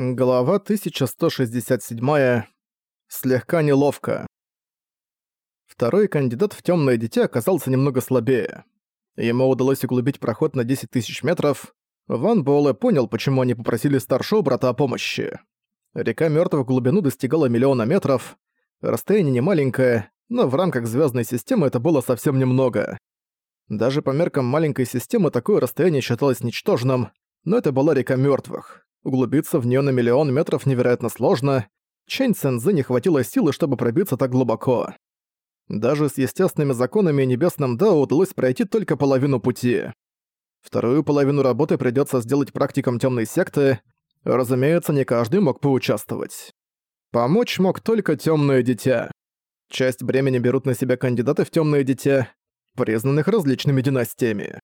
Глава 1167. Слегка неловко. Второй кандидат в темное дитя оказался немного слабее. Ему удалось углубить проход на 10 тысяч метров. Ван Буэлэ понял, почему они попросили старшего брата о помощи. Река мертвых глубину достигала миллиона метров. Расстояние не маленькое, но в рамках звездной системы это было совсем немного. Даже по меркам маленькой системы такое расстояние считалось ничтожным, но это была река мертвых. Углубиться в нее на миллион метров невероятно сложно. Чэнь Цэнзы не хватило силы, чтобы пробиться так глубоко. Даже с естественными законами небесным Дао удалось пройти только половину пути. Вторую половину работы придется сделать практикам темной секты. Разумеется, не каждый мог поучаствовать. Помочь мог только темное дитя. Часть бремени берут на себя кандидаты в темное дитя, признанных различными династиями.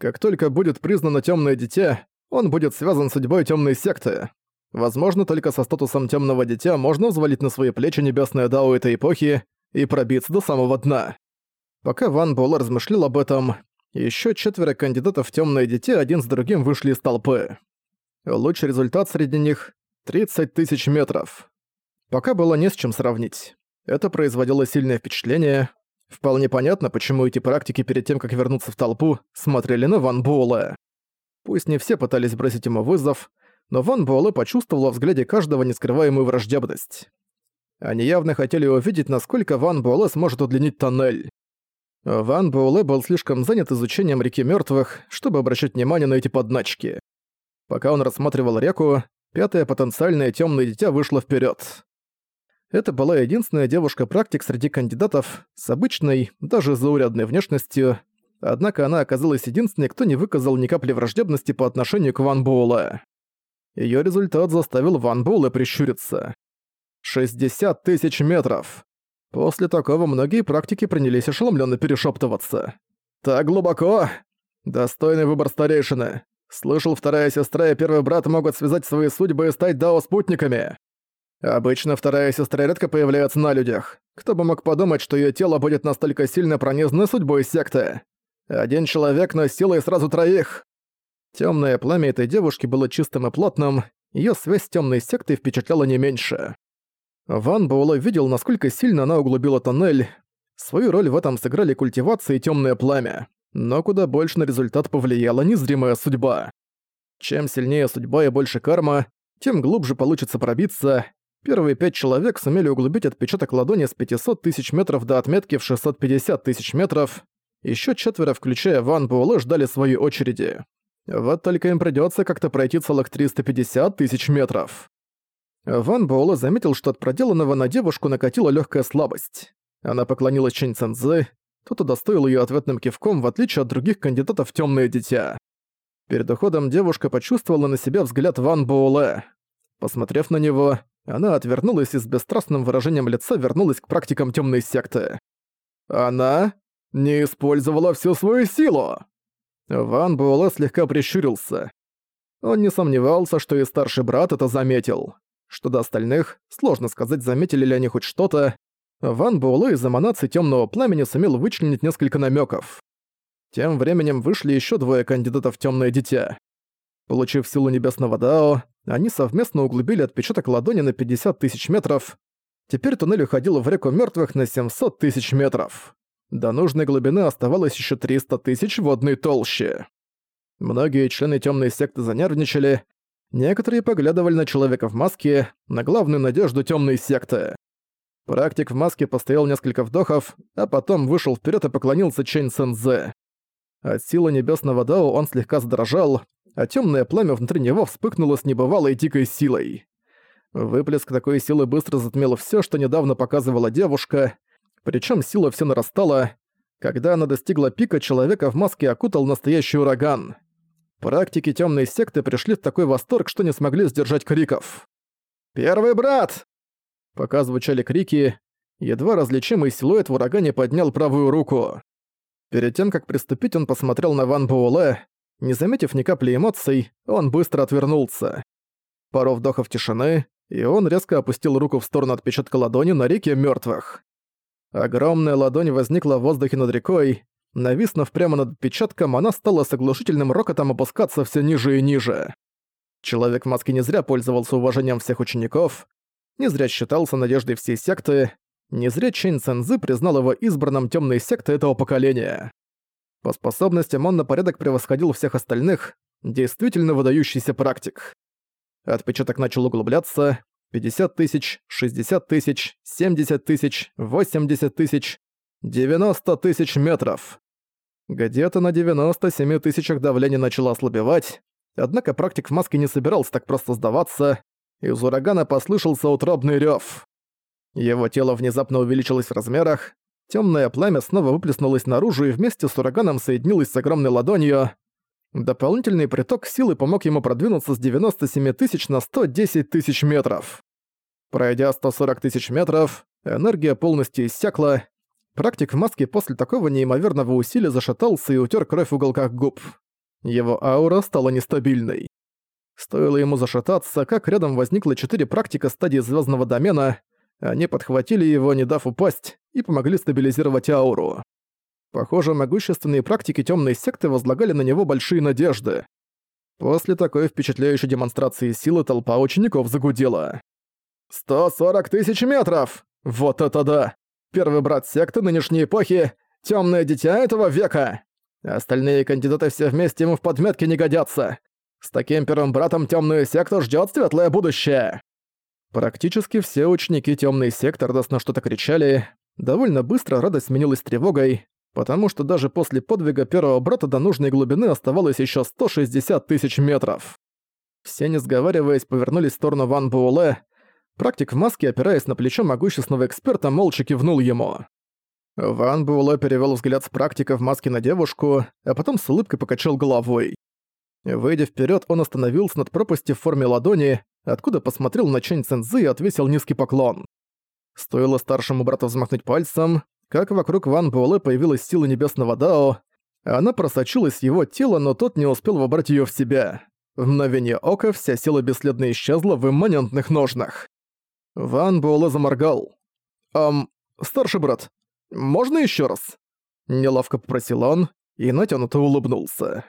Как только будет признано темное дитя, он будет связан с судьбой темной секты. Возможно, только со статусом темного дитя можно взвалить на свои плечи небесное дао этой эпохи и пробиться до самого дна. Пока Ван Буэлэ размышлял об этом, еще четверо кандидатов в темное дитя один с другим вышли из толпы. Лучший результат среди них — 30 тысяч метров. Пока было не с чем сравнить. Это производило сильное впечатление. Вполне понятно, почему эти практики перед тем, как вернуться в толпу, смотрели на Ван Буэлэ. Пусть не все пытались бросить ему вызов, но Ван Буэлэ почувствовал во взгляде каждого нескрываемую враждебность. Они явно хотели увидеть, насколько Ван Буэлэ сможет удлинить тоннель. Ван Буэлэ был слишком занят изучением реки мертвых, чтобы обращать внимание на эти подначки. Пока он рассматривал реку, пятое потенциальное темное дитя вышло вперед. Это была единственная девушка-практик среди кандидатов с обычной, даже заурядной внешностью, Однако она оказалась единственной, кто не выказал ни капли враждебности по отношению к Ван Буэлэ. Её результат заставил Ван Буэлэ прищуриться. 60 тысяч метров. После такого многие практики принялись ошеломлённо перешептываться. «Так глубоко!» «Достойный выбор старейшины. Слышал, вторая сестра и первый брат могут связать свои судьбы и стать дао-спутниками. Обычно вторая сестра редко появляется на людях. Кто бы мог подумать, что её тело будет настолько сильно пронизано судьбой секты. Один человек, но силой сразу троих. Темное пламя этой девушки было чистым и плотным, ее связь с темной сектой впечатляла не меньше. Ван Буэлэ видел, насколько сильно она углубила тоннель. Свою роль в этом сыграли культивация и темное пламя. Но куда больше на результат повлияла незримая судьба. Чем сильнее судьба и больше карма, тем глубже получится пробиться. Первые пять человек сумели углубить отпечаток ладони с 500 тысяч метров до отметки в 650 тысяч метров, еще четверо, включая Ван Буэлэ, ждали своей очереди. Вот только им придется как-то пройти целых 350 тысяч метров. Ван Буэлэ заметил, что от проделанного на девушку накатила легкая слабость. Она поклонилась Чэнь Цэнзэ, тот удостоил ее ответным кивком, в отличие от других кандидатов в темное дитя. Перед уходом девушка почувствовала на себя взгляд Ван Буэлэ. Посмотрев на него, она отвернулась и с бесстрастным выражением лица вернулась к практикам темной секты. Она не использовала всю свою силу!» Ван Буэлэ слегка прищурился. Он не сомневался, что и старший брат это заметил. Что до остальных, сложно сказать, заметили ли они хоть что-то. Ван Буэлэ из эманации темного пламени сумел вычленить несколько намеков. Тем временем вышли еще двое кандидатов в темное дитя. Получив силу небесного Дао, они совместно углубили отпечаток ладони на 50 тысяч метров. Теперь туннель уходил в реку мертвых на 700 тысяч метров. До нужной глубины оставалось еще 300 тысяч водной толщи. Многие члены темной секты занервничали, некоторые поглядывали на человека в маске, на главную надежду темной секты. Практик в маске постоял несколько вдохов, а потом вышел вперед и поклонился Чэнь Сэнзе. От силы небесного Дао он слегка задрожал, а темное пламя внутри него вспыхнуло с небывалой дикой силой. Выплеск такой силы быстро затмел все, что недавно показывала девушка, причем сила все нарастала. Когда она достигла пика, человека в маске окутал настоящий ураган. Практики темной секты пришли в такой восторг, что не смогли сдержать криков. «Первый брат!» Пока звучали крики, едва различимый силуэт в урагане поднял правую руку. Перед тем, как приступить, он посмотрел на Ван Буэлэ. Не заметив ни капли эмоций, он быстро отвернулся. Пару вдохов тишины, и он резко опустил руку в сторону отпечатка ладони на реке мертвых. Огромная ладонь возникла в воздухе над рекой. Нависнув прямо над отпечатком, она стала с оглушительным рокотом опускаться все ниже и ниже. Человек в маске не зря пользовался уважением всех учеников, не зря считался надеждой всей секты, не зря Чэнь Цэнзы признал его избранным темной секты этого поколения. По способностям он на порядок превосходил всех остальных, действительно выдающийся практик. Отпечаток начал углубляться. 50 тысяч, 60 тысяч, 70 тысяч, 80 тысяч, 90 тысяч метров. Где-то на 97 тысячах давление начало ослабевать, однако практик в маске не собирался так просто сдаваться, из урагана послышался утробный рёв. Его тело внезапно увеличилось в размерах, темное пламя снова выплеснулось наружу и вместе с ураганом соединилось с огромной ладонью. Дополнительный приток силы помог ему продвинуться с 97 тысяч на 110 тысяч метров. Пройдя 140 тысяч метров, энергия полностью иссякла. Практик в маске после такого неимоверного усилия зашатался и утер кровь в уголках губ. Его аура стала нестабильной. Стоило ему зашататься, как рядом возникло четыре практика стадии звездного домена. Они подхватили его, не дав упасть, и помогли стабилизировать ауру. Похоже, могущественные практики темной секты возлагали на него большие надежды. После такой впечатляющей демонстрации силы толпа учеников загудела. «140 тысяч метров! Вот это да! Первый брат секты нынешней эпохи — темное дитя этого века! Остальные кандидаты все вместе ему в подметке не годятся! С таким первым братом темную секту ждет светлое будущее!» Практически все ученики темной секты радостно что-то кричали. Довольно быстро радость сменилась тревогой, потому что даже после подвига первого брата до нужной глубины оставалось еще 160 тысяч метров. Все, не сговариваясь, повернулись в сторону Ван Буэлэ. Практик в маске, опираясь на плечо могущественного эксперта, молча кивнул ему. Ван Буэлэ перевел взгляд с практика в маске на девушку, а потом с улыбкой покачал головой. Выйдя вперед, он остановился над пропастью в форме ладони, откуда посмотрел на Чэнь Цэнзы и отвесил низкий поклон. Стоило старшему брату взмахнуть пальцем, как вокруг Ван Буэлэ появилась сила небесного Дао, она просочилась в его тело, но тот не успел вобрать ее в себя. В мгновение ока вся сила бесследно исчезла в имманентных ножнах. Ван Буэлэ заморгал. «Ам, старший брат, можно еще раз?» Неловко попросил он и натянуто улыбнулся.